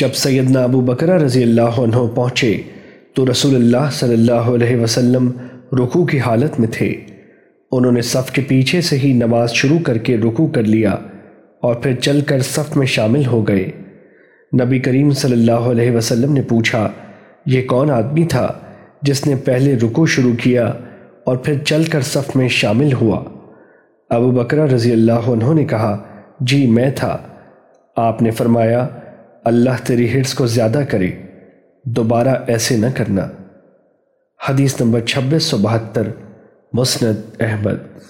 جب سیدنا ابو بکرہ رضی اللہ عنہ پہنچے تو رسول اللہ صلی اللہ علیہ وسلم رکوع کی حالت میں تھے۔ انہوں نے صف کے پیچھے سے ہی نماز شروع کر کے رکوع کر لیا اور پھر چل کر صف میں شامل ہو گئے۔ نبی کریم صلی اللہ علیہ وسلم نے پوچھا، یہ کون آدمی تھا جس نے پہلے رکوع شروع کیا اور پھر چل کر صف میں شامل ہوا؟ ابو بکرہ رضی اللہ عنہ نے کہا جی میں تھا۔ آپ نے فرمایا اللہ تیری ہٹس کو زیادہ کرے، دوبارہ ایسے نہ کرنا۔ حدیث نمبر چھبیس سو بہتر، مسند احمد۔